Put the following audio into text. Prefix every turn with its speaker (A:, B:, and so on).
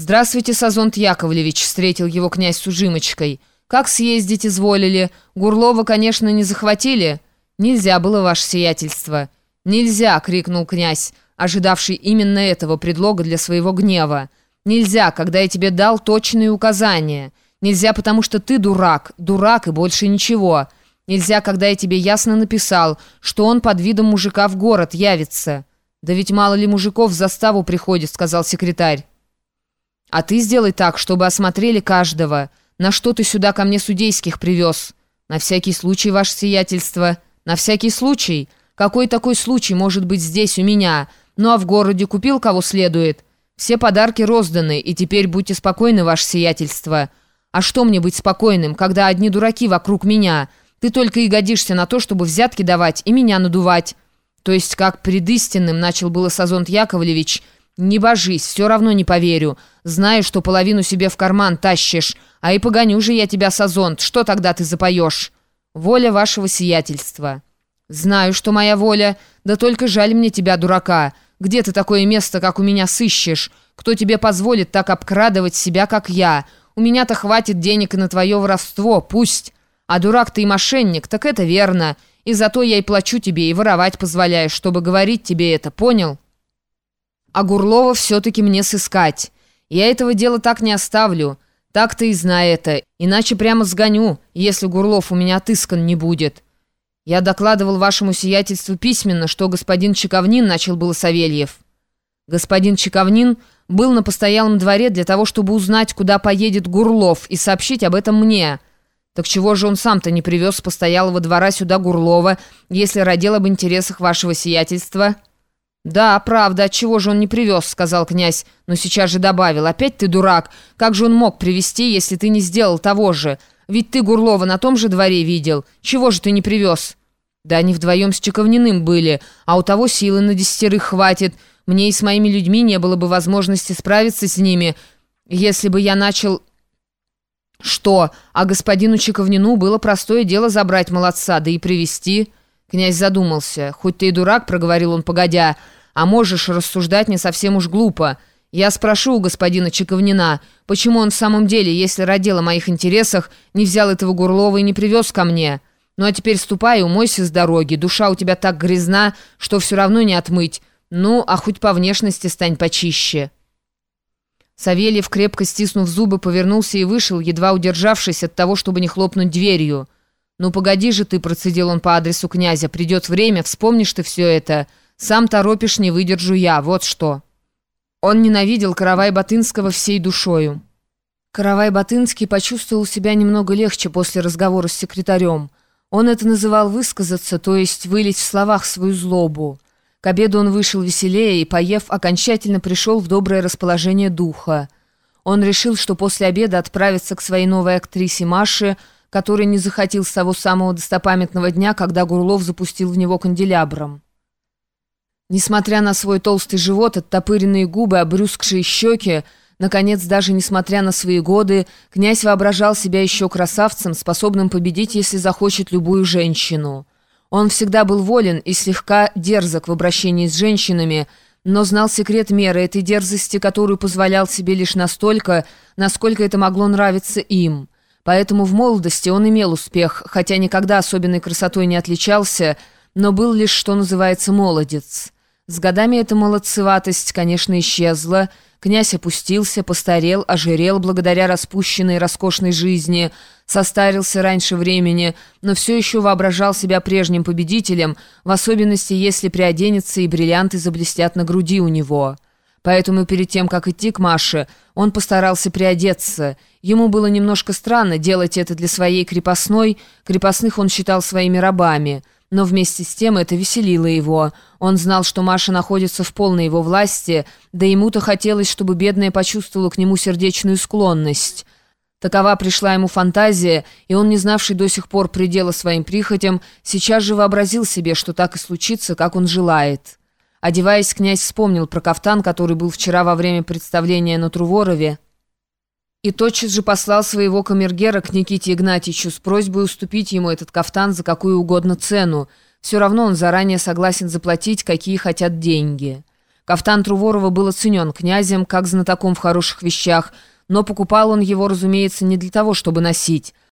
A: «Здравствуйте, Сазонт Яковлевич», — встретил его князь с ужимочкой. «Как съездить изволили? Гурлова, конечно, не захватили?» «Нельзя было, ваше сиятельство». «Нельзя!» — крикнул князь, ожидавший именно этого предлога для своего гнева. «Нельзя, когда я тебе дал точные указания. Нельзя, потому что ты дурак, дурак и больше ничего. Нельзя, когда я тебе ясно написал, что он под видом мужика в город явится». «Да ведь мало ли мужиков в заставу приходит», — сказал секретарь. А ты сделай так, чтобы осмотрели каждого. На что ты сюда ко мне судейских привез? На всякий случай, ваше сиятельство. На всякий случай. Какой такой случай может быть здесь у меня? Ну а в городе купил кого следует? Все подарки розданы, и теперь будьте спокойны, ваше сиятельство. А что мне быть спокойным, когда одни дураки вокруг меня? Ты только и годишься на то, чтобы взятки давать и меня надувать. То есть, как пред истинным начал было Сазонт Яковлевич – «Не божись, все равно не поверю. Знаю, что половину себе в карман тащишь, а и погоню же я тебя, Сазонт. Что тогда ты запоешь?» «Воля вашего сиятельства». «Знаю, что моя воля. Да только жаль мне тебя, дурака. Где ты такое место, как у меня, сыщешь? Кто тебе позволит так обкрадывать себя, как я? У меня-то хватит денег и на твое воровство, пусть. А дурак ты и мошенник, так это верно. И зато я и плачу тебе, и воровать позволяю, чтобы говорить тебе это, понял?» А Гурлова все-таки мне сыскать. Я этого дела так не оставлю. Так ты и знай это. Иначе прямо сгоню, если Гурлов у меня отыскан не будет. Я докладывал вашему сиятельству письменно, что господин Чековнин начал было Савельев. Господин Чековнин был на постоялом дворе для того, чтобы узнать, куда поедет Гурлов, и сообщить об этом мне. Так чего же он сам-то не привез с постоялого двора сюда Гурлова, если родил об интересах вашего сиятельства?» «Да, правда, отчего же он не привез?» — сказал князь, но сейчас же добавил. «Опять ты дурак. Как же он мог привезти, если ты не сделал того же? Ведь ты Гурлова на том же дворе видел. Чего же ты не привез?» «Да они вдвоем с Чековниным были, а у того силы на десятерых хватит. Мне и с моими людьми не было бы возможности справиться с ними, если бы я начал...» «Что? А господину Чековнину было простое дело забрать молодца, да и привести Князь задумался. «Хоть ты и дурак», — проговорил он погодя, — а можешь рассуждать не совсем уж глупо. Я спрошу у господина Чековнина, почему он в самом деле, если родил о моих интересах, не взял этого Гурлова и не привез ко мне. Ну а теперь ступай и умойся с дороги, душа у тебя так грязна, что все равно не отмыть. Ну, а хоть по внешности стань почище». Савельев, крепко стиснув зубы, повернулся и вышел, едва удержавшись от того, чтобы не хлопнуть дверью. «Ну погоди же ты», — процедил он по адресу князя, — «придет время, вспомнишь ты все это». Сам торопишь, не выдержу я, вот что». Он ненавидел Каравай-Батынского всей душою. Каравай-Батынский почувствовал себя немного легче после разговора с секретарем. Он это называл высказаться, то есть вылить в словах свою злобу. К обеду он вышел веселее и, поев, окончательно пришел в доброе расположение духа. Он решил, что после обеда отправится к своей новой актрисе Маше, которой не захотел с того самого достопамятного дня, когда Гурлов запустил в него канделябром. Несмотря на свой толстый живот, оттопыренные губы, обрюзгшие щеки, наконец, даже несмотря на свои годы, князь воображал себя еще красавцем, способным победить, если захочет любую женщину. Он всегда был волен и слегка дерзок в обращении с женщинами, но знал секрет меры этой дерзости, которую позволял себе лишь настолько, насколько это могло нравиться им. Поэтому в молодости он имел успех, хотя никогда особенной красотой не отличался, но был лишь, что называется, молодец. С годами эта молодцеватость, конечно, исчезла. Князь опустился, постарел, ожирел благодаря распущенной роскошной жизни, состарился раньше времени, но все еще воображал себя прежним победителем, в особенности, если приоденется и бриллианты заблестят на груди у него. Поэтому перед тем, как идти к Маше, он постарался приодеться. Ему было немножко странно делать это для своей крепостной, крепостных он считал своими рабами – но вместе с тем это веселило его. Он знал, что Маша находится в полной его власти, да ему-то хотелось, чтобы бедная почувствовала к нему сердечную склонность. Такова пришла ему фантазия, и он, не знавший до сих пор предела своим прихотям, сейчас же вообразил себе, что так и случится, как он желает. Одеваясь, князь вспомнил про кафтан, который был вчера во время представления на Труворове, и тотчас же послал своего камергера к Никите Игнатьичу с просьбой уступить ему этот кафтан за какую угодно цену. Все равно он заранее согласен заплатить, какие хотят деньги. Кафтан Труворова был оценен князем, как знатоком в хороших вещах, но покупал он его, разумеется, не для того, чтобы носить.